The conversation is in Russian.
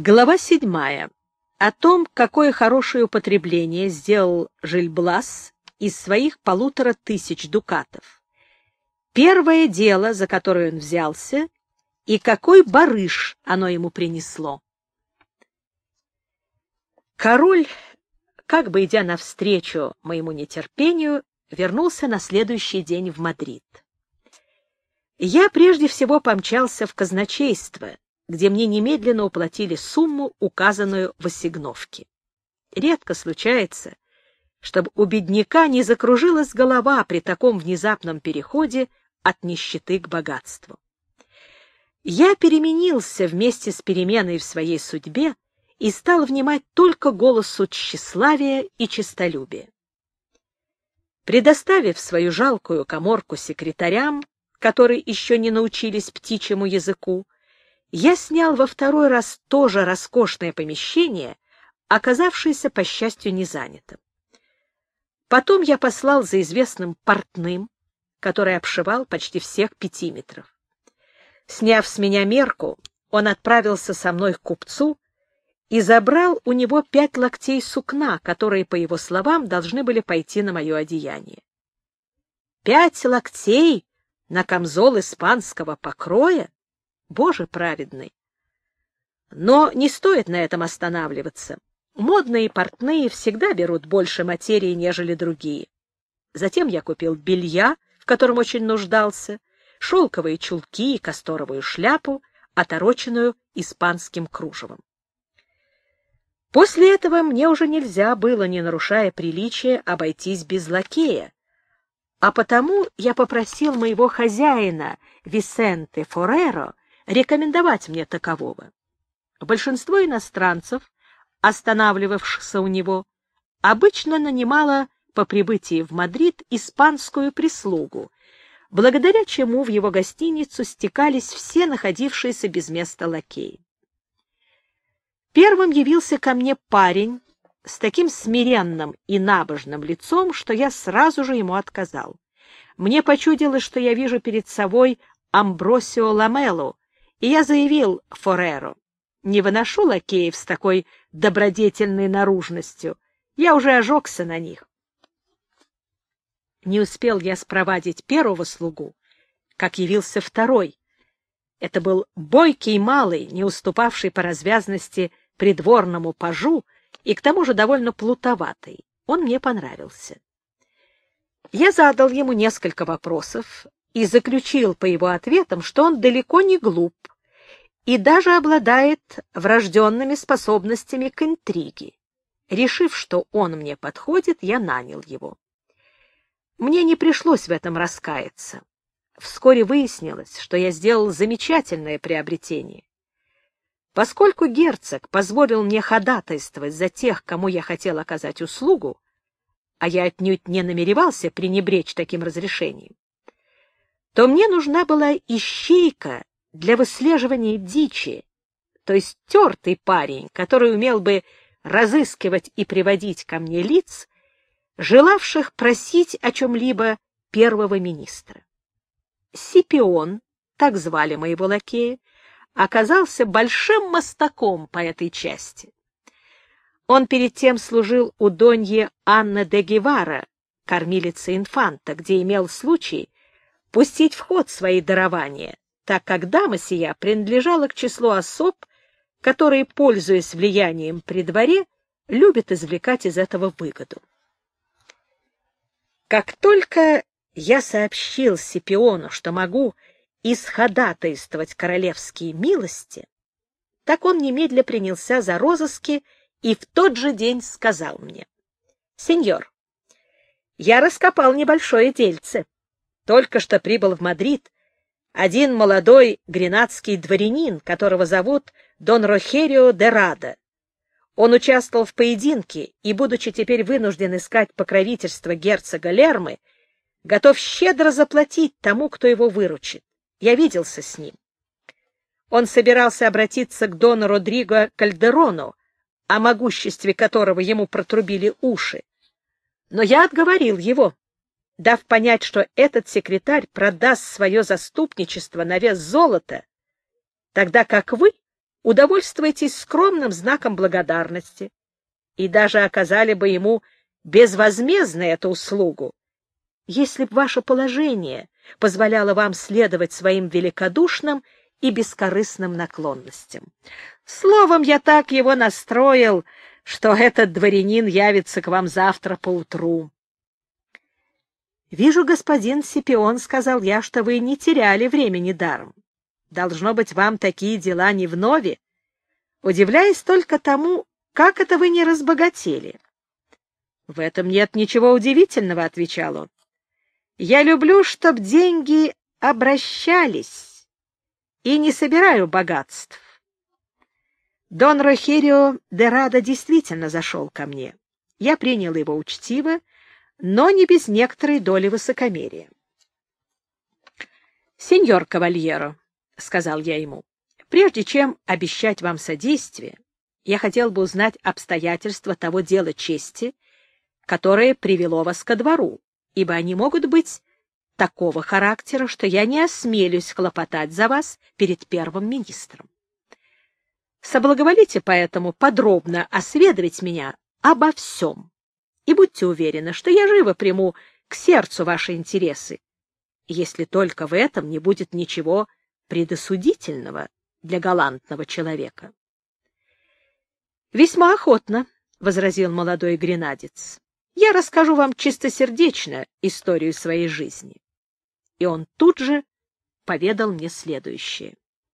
Глава седьмая. О том, какое хорошее употребление сделал Жильблас из своих полутора тысяч дукатов. Первое дело, за которое он взялся, и какой барыш оно ему принесло. Король, как бы идя навстречу моему нетерпению, вернулся на следующий день в Мадрид. Я прежде всего помчался в казначейство, где мне немедленно уплатили сумму, указанную в ассигновке. Редко случается, чтобы у бедняка не закружилась голова при таком внезапном переходе от нищеты к богатству. Я переменился вместе с переменой в своей судьбе и стал внимать только голосу тщеславия и честолюбия. Предоставив свою жалкую коморку секретарям, которые еще не научились птичьему языку, я снял во второй раз тоже роскошное помещение, оказавшееся, по счастью, незанятым. Потом я послал за известным портным, который обшивал почти всех пятиметров. Сняв с меня мерку, он отправился со мной к купцу и забрал у него пять локтей сукна, которые, по его словам, должны были пойти на мое одеяние. Пять локтей на камзол испанского покроя? Боже праведный! Но не стоит на этом останавливаться. Модные портные всегда берут больше материи, нежели другие. Затем я купил белья, в котором очень нуждался, шелковые чулки и касторовую шляпу, отороченную испанским кружевом. После этого мне уже нельзя было, не нарушая приличия, обойтись без лакея, а потому я попросил моего хозяина, Висенте Фореро, рекомендовать мне такового. Большинство иностранцев, останавливавшихся у него, обычно нанимало по прибытии в Мадрид испанскую прислугу, благодаря чему в его гостиницу стекались все находившиеся без места лакеи. Первым явился ко мне парень с таким смиренным и набожным лицом, что я сразу же ему отказал. Мне почудилось, что я вижу перед собой Амбросио Ламелу, и я заявил Фореро, не выношу лакеев с такой добродетельной наружностью, я уже ожегся на них. Не успел я спровадить первого слугу, как явился второй. Это был бойкий малый, не уступавший по развязности придворному пажу и к тому же довольно плутоватый. Он мне понравился. Я задал ему несколько вопросов и заключил по его ответам, что он далеко не глуп и даже обладает врожденными способностями к интриге. Решив, что он мне подходит, я нанял его. Мне не пришлось в этом раскаяться. Вскоре выяснилось, что я сделал замечательное приобретение. Поскольку герцог позволил мне ходатайствовать за тех, кому я хотел оказать услугу, а я отнюдь не намеревался пренебречь таким разрешением, то мне нужна была ищейка для выслеживания дичи, то есть тертый парень, который умел бы разыскивать и приводить ко мне лиц, желавших просить о чем-либо первого министра. Сипион, так звали моего лакея, оказался большим мостаком по этой части. Он перед тем служил у Доньи Анны де Гевара, кормилицы инфанта, где имел случай пустить в ход свои дарования, так как дама сия принадлежала к числу особ, которые, пользуясь влиянием при дворе, любят извлекать из этого выгоду. Как только я сообщил Сипиону, что могу исходатайствовать королевские милости, так он немедля принялся за розыски и в тот же день сказал мне, «Сеньор, я раскопал небольшое дельце. Только что прибыл в Мадрид один молодой гренадский дворянин, которого зовут Дон Рохерио де Рада. Он участвовал в поединке и, будучи теперь вынужден искать покровительство герцога Лермы, готов щедро заплатить тому, кто его выручит. Я виделся с ним. Он собирался обратиться к дону Родриго Кальдерону, о могуществе которого ему протрубили уши. Но я отговорил его, дав понять, что этот секретарь продаст свое заступничество на вес золота, тогда как вы удовольствуйтесь скромным знаком благодарности и даже оказали бы ему безвозмездно эту услугу, если б ваше положение позволяло вам следовать своим великодушным и бескорыстным наклонностям. Словом, я так его настроил, что этот дворянин явится к вам завтра поутру. — Вижу, господин Сипион, — сказал я, — что вы не теряли времени даром. Должно быть, вам такие дела не вновь, удивляясь только тому, как это вы не разбогатели. — В этом нет ничего удивительного, — отвечал он. — Я люблю, чтоб деньги обращались, и не собираю богатств. Дон Рохерио де Радо действительно зашел ко мне. Я принял его учтиво, но не без некоторой доли высокомерия. «Сеньор Кавальеро», — сказал я ему, — «прежде чем обещать вам содействие, я хотел бы узнать обстоятельства того дела чести, которое привело вас ко двору, ибо они могут быть такого характера, что я не осмелюсь хлопотать за вас перед первым министром. Соблаговолите поэтому подробно осведомить меня обо всем и будьте уверены, что я живо приму к сердцу ваши интересы, если только в этом не будет ничего предосудительного для галантного человека. — Весьма охотно, — возразил молодой гренадец. — Я расскажу вам чистосердечно историю своей жизни. И он тут же поведал мне следующее.